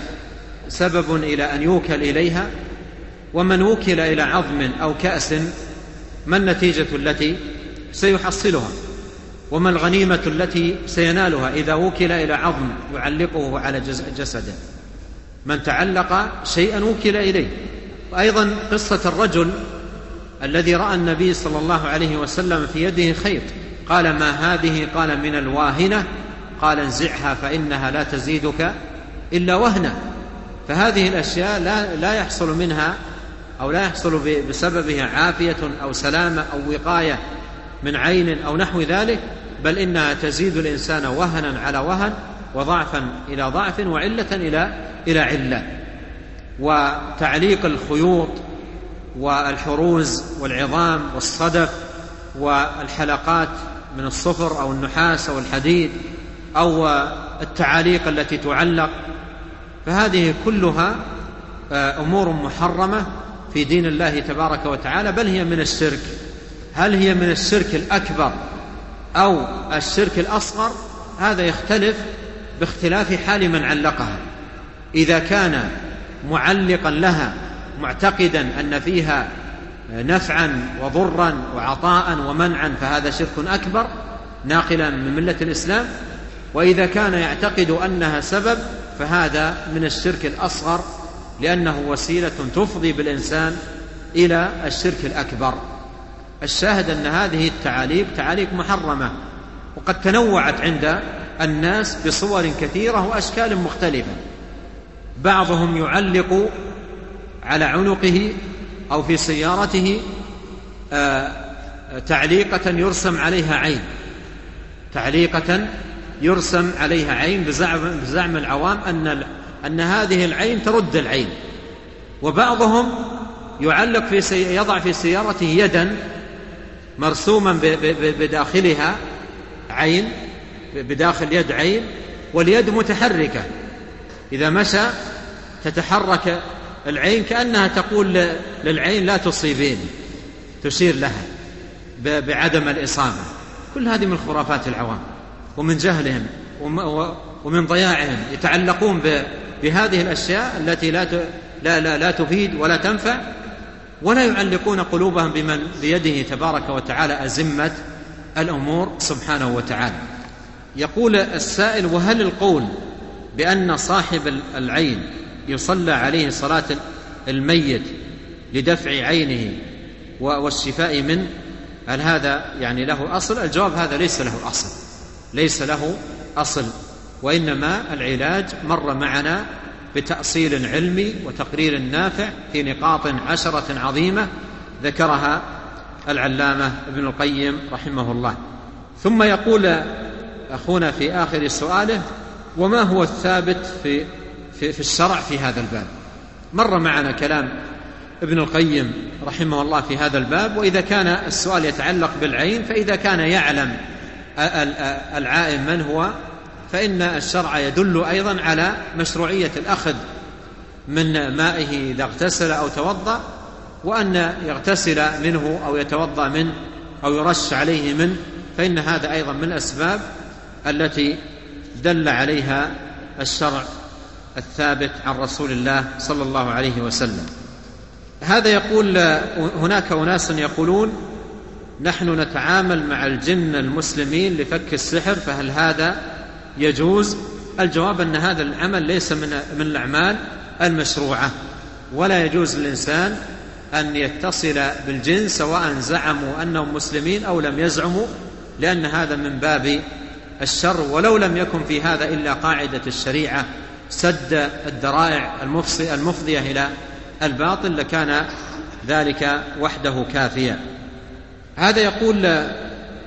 سبب إلى أن يوكل إليها ومن وكل إلى عظم أو كأس ما النتيجة التي سيحصلها؟ وما الغنيمة التي سينالها إذا وكل إلى عظم يعلقه على جسده؟ من تعلق شيئا وكل إليه. وأيضا قصة الرجل الذي رأى النبي صلى الله عليه وسلم في يده خيط. قال ما هذه؟ قال من الواهنة. قال انزعها فإنها لا تزيدك إلا وهنا. فهذه الأشياء لا لا يحصل منها أو لا يحصل بسببها عافية أو سلامة أو وقاية من عين أو نحو ذلك. بل انها تزيد الإنسان وهنا على وهن وضعفا إلى ضعف وعلة إلى إلى علة. وتعليق الخيوط والحروز والعظام والصدف والحلقات من الصفر أو النحاس أو الحديد أو التعاليق التي تعلق فهذه كلها آه، أمور محرمة في دين الله تبارك وتعالى. بل هي من الشرك. هل هي من الشرك الأكبر؟ أو الشرك الأصغر هذا يختلف باختلاف حال من علقها. إذا كان معلقا لها معتقدا أن فيها نفعا وضرا وعطاء ومنعا فهذا شرك أكبر ناقلا من ملة الإسلام. وإذا كان يعتقد أنها سبب فهذا من الشرك الأصغر لأنه وسيلة تفضي بالإنسان إلى الشرك الأكبر. الشاهد أن هذه التعاليق تعاليق محرمة وقد تنوعت عند الناس بصور كثيرة وأشكال مختلفة بعضهم يعلق على عنقه أو في سيارته آه، تعليقة يرسم عليها عين تعليقة يرسم عليها عين بزعم, بزعم العوام أن أن هذه العين ترد العين وبعضهم يعلق في. يضع في سيارته يدا مرسوما بداخلها عين بداخل يد عين واليد متحركة. إذا مشى تتحرك العين كأنها تقول للعين لا تصيبيني تشير لها بعدم الإصابة. كل هذه من خرافات العوام ومن جهلهم ومن ضياعهم يتعلقون بهذه الأشياء التي لا لا لا, لا تفيد ولا تنفع ولا يعلقون قلوبهم بمن بيده تبارك وتعالى أزمة الأمور سبحانه وتعالى. يقول السائل وهل القول بأن صاحب العين يصلى عليه صلاة الميت لدفع عينه والشفاء منه؟ هل هذا يعني له أصل؟ الجواب هذا ليس له أصل. ليس له أصل. وإنما العلاج مر معنا بتأصيل علمي وتقرير نافع في نقاط عشرة عظيمة ذكرها العلامة ابن القيم رحمه الله. ثم يقول أخونا في آخر سؤاله وما هو الثابت في, في, في الشرع في هذا الباب؟ مر معنا كلام ابن القيم رحمه الله في هذا الباب وإذا كان السؤال يتعلق بالعين فإذا كان يعلم العائم من هو فإن الشرع يدل أيضا على مشروعية الأخذ من مائه إذا اغتسل أو توضأ وأن يغتسل منه أو يتوضأ منه أو يرش عليه منه فإن هذا أيضا من الأسباب التي دل عليها الشرع الثابت عن رسول الله صلى الله عليه وسلم. هذا يقول هناك أناس يقولون نحن نتعامل مع الجن المسلمين لفك السحر فهل هذا يجوز الجواب أن هذا العمل ليس من من الأعمال المشروعة. ولا يجوز للإنسان أن يتصل بالجن سواء زعموا أنهم مسلمين أو لم يزعموا لأن هذا من باب الشر. ولو لم يكن في هذا إلا قاعدة الشريعة سد الذرائع المفضية إلى الباطل لكان ذلك وحده كافيا. هذا يقول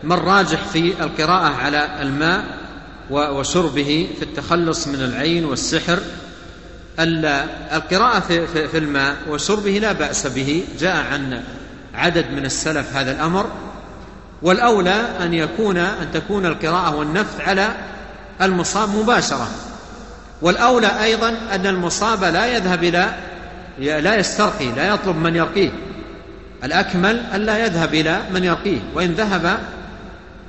من راجح في القراءة على الماء وشربه في التخلص من العين والسحر. القراءة في الماء وشربه لا بأس به جاء عن عدد من السلف هذا الأمر. والأولى أن يكون أن تكون القراءة والنفث على المصاب مباشرة. والأولى أيضا أن المصاب لا يذهب إلى لا يسترقي لا يطلب من يرقيه. الأكمل أن لا يذهب إلى من يرقيه. وإن ذهب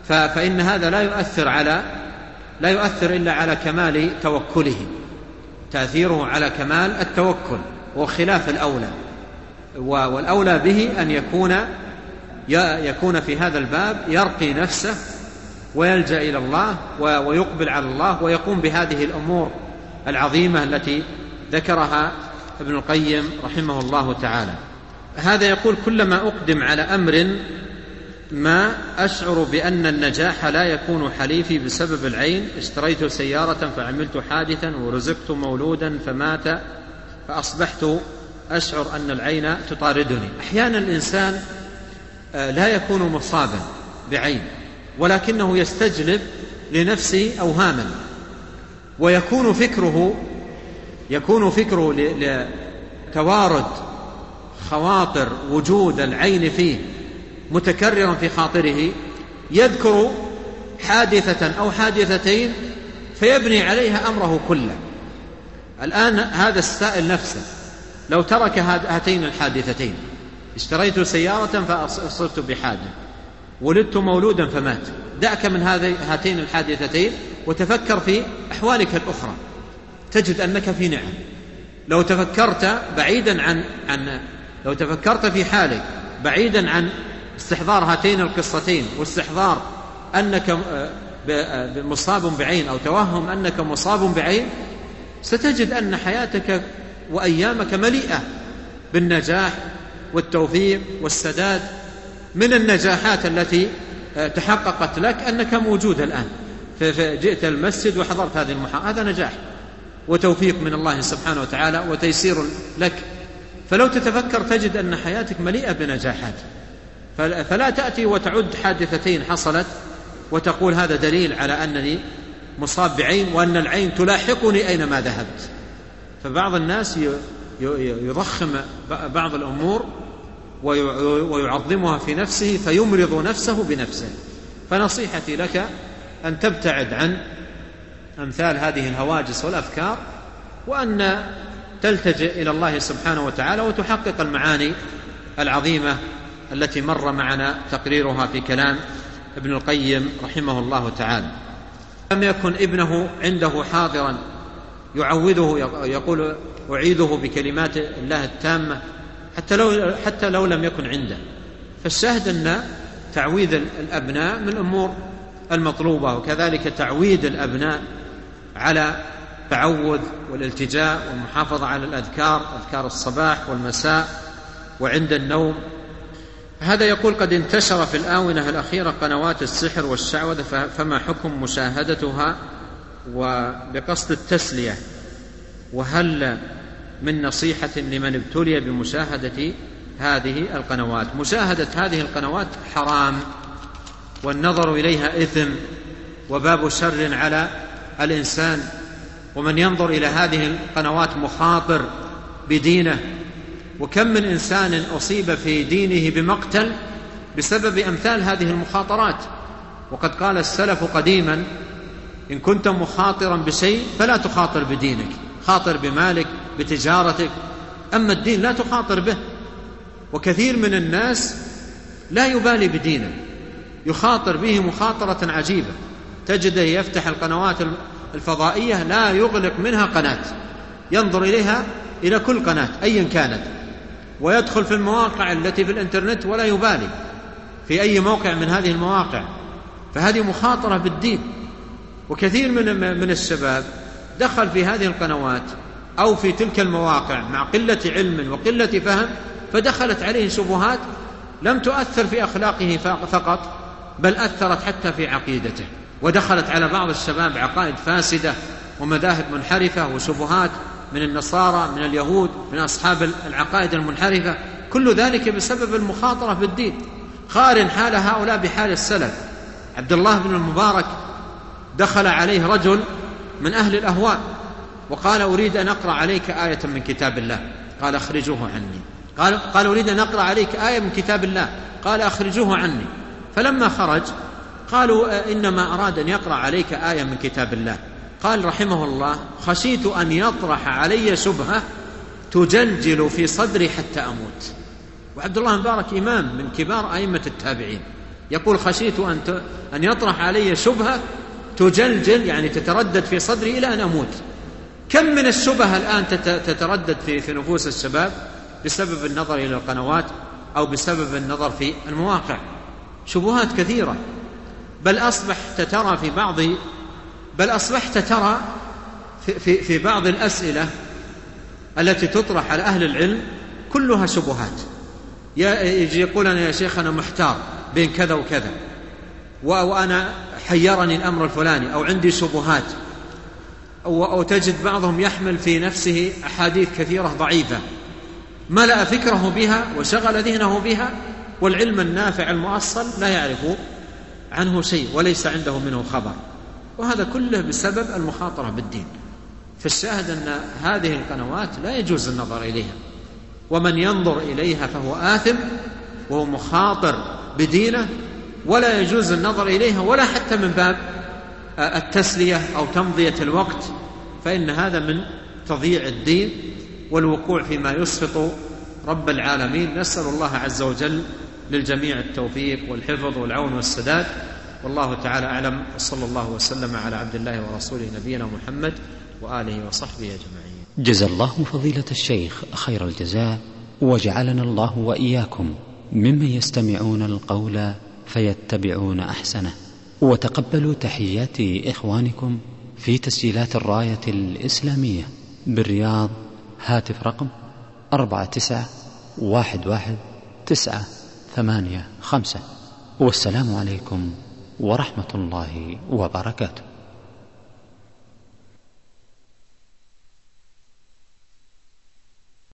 فإن هذا لا يؤثر على لا يؤثر إلا على كمال توكله. تأثيره على كمال التوكل وخلاف الأولى. والأولى به أن يكون يكون في هذا الباب يرقي نفسه ويلجأ إلى الله ويقبل على الله ويقوم بهذه الأمور العظيمة التي ذكرها ابن القيم رحمه الله تعالى. هذا يقول كلما أقدم على أمر ما أشعر بأن النجاح لا يكون حليفي بسبب العين. اشتريت سيارة فعملت حادثا ورزقت مولودا فمات فأصبحت أشعر أن العين تطاردني. أحيانا الإنسان آه، لا يكون مصابا بعين ولكنه يستجلب لنفسه أوهاما ويكون فكره يكون فكره لتوارد خواطر وجود العين فيه. متكررا في خاطره يذكر حادثة أو حادثتين فيبني عليها أمره كله. الآن هذا السائل نفسه لو ترك هاتين الحادثتين اشتريت سيارة فأصبت بحادث ولدت مولودا فمات دعك من هاتين الحادثتين وتفكر في أحوالك الأخرى. تجد أنك في نعم. لو تفكرت بعيدا عن عن لو تفكرت في حالك بعيدا عن استحضار هاتين القصتين واستحضار أنك آه، آه، مصاب بعين أو توهم أنك مصاب بعين ستجد أن حياتك وأيامك مليئة بالنجاح والتوفيق والسداد من النجاحات التي آه، تحققت لك أنك موجود الآن. فجئت المسجد وحضرت هذه المحاضرة هذا نجاح وتوفيق من الله سبحانه وتعالى وتيسير لك. فلو تتفكر تجد أن حياتك مليئة بنجاحات. فلا تأتي وتعد حادثتين حصلت وتقول هذا دليل على أنني مصاب بعين وأن العين تلاحقني أينما ذهبت. فبعض الناس يضخم بعض الأمور ويعظمها في نفسه فيمرض نفسه بنفسه. فنصيحتي لك أن تبتعد عن أمثال هذه الهواجس والأفكار وأن تلتجئ إلى الله سبحانه وتعالى وتحقق المعاني العظيمة التي مر معنا تقريرها في كلام ابن القيم رحمه الله تعالى. لم يكن ابنه عنده حاضرا يعوذه يقول أعيده بكلمات الله التامة حتى لو حتى لو لم يكن عنده. فالشاهد أن تعويذ الأبناء من الأمور المطلوبة وكذلك تعويد الأبناء على التعوذ والالتجاء والمحافظة على الأذكار أذكار الصباح والمساء وعند النوم هذا يقول قد انتشر في الآونة الأخيرة قنوات السحر والشعوذة فما حكم مشاهدتها وبقصد التسلية؟ وهل من نصيحة لمن ابتلي بمشاهدة هذه القنوات؟ مشاهدة هذه القنوات حرام والنظر إليها إثم وباب شر على الإنسان ومن ينظر إلى هذه القنوات مخاطر بدينه وكم من إنسان أصيب في دينه بمقتل بسبب أمثال هذه المخاطرات. وقد قال السلف قديما إن كنت مخاطرا بشيء فلا تخاطر بدينك خاطر بمالك بتجارتك. أما الدين لا تخاطر به. وكثير من الناس لا يبالي بدينه يخاطر به مخاطرة عجيبة. تجده يفتح القنوات الفضائية لا يغلق منها قناة ينظر إليها إلى كل قناة أيا كانت. ويدخل في المواقع التي في الإنترنت ولا يبالي في أي موقع من هذه المواقع. فهذه مخاطرة بالدين. وكثير من من الشباب دخل في هذه القنوات أو في تلك المواقع مع قلة علم وقلة فهم فدخلت عليه شبهات لم تؤثر في أخلاقه فقط بل أثرت حتى في عقيدته. ودخلت على بعض الشباب عقائد فاسدة ومذاهب منحرفة وشبهات من النصارى من اليهود من أصحاب العقائد المنحرفة كل ذلك بسبب المخاطرة بالدين قارن حال هؤلاء بحال السلف. عبد الله بن المبارك دخل عليه رجل من أهل الأهواء وقال أريد أن أقرأ عليك آية من كتاب الله. قال أخرجوه عني. قال, قال أريد أن أقرأ عليك آية من كتاب الله. قال أخرجوه عني. فلما خرج قالوا إنما أراد أن يقرأ عليك آية من كتاب الله. قال رحمه الله خشيت أن يطرح علي شبهة تجلجل في صدري حتى أموت. وعبد الله مبارك إمام من كبار أئمة التابعين. يقول خشيت أن أن يطرح علي شبهة تجلجل يعني تتردد في صدري إلى أن أموت. كم من الشبهة الآن تتردد في في نفوس الشباب؟ بسبب النظر إلى القنوات أو بسبب النظر في المواقع. شبهات كثيرة. بل أصبحت ترى في بعض بل أصبحت ترى في, في, بعض الأسئلة التي تطرح على أهل العلم كلها شبهات. يجي يقول أنا يا شيخ أنا محتار بين كذا وكذا وأنا حيرني الأمر الفلاني أو عندي شبهات أو تجد بعضهم يحمل في نفسه أحاديث كثيرة ضعيفة ملأ فكره بها وشغل ذهنه بها والعلم النافع المؤصل لا يعرف عنه شيء وليس عنده منه خبر. وهذا كله بسبب المخاطرة بالدين. فالشاهد أن هذه القنوات لا يجوز النظر إليها. ومن ينظر إليها فهو آثم وهو مخاطر بدينه ولا يجوز النظر إليها ولا حتى من باب التسلية أو تمضية الوقت. فإن هذا من تضييع الدين والوقوع فيما يسخط رب العالمين. نسأل الله عز وجل للجميع التوفيق والحفظ والعون والسداد. والله تعالى أعلم. وصلى الله وسلم على عبد الله ورسوله نبينا محمد وآله وصحبه أجمعين. جزى الله فضيلة الشيخ خير الجزاء وجعلنا الله وإياكم ممن يستمعون القول فيتبعون أحسنه. وتقبلوا تحيات إخوانكم في تسجيلات الراية الإسلامية بالرياض. هاتف رقم أربعة تسعة واحد واحد تسعة ثمانية خمسة. والسلام عليكم ورحمة الله وبركاته.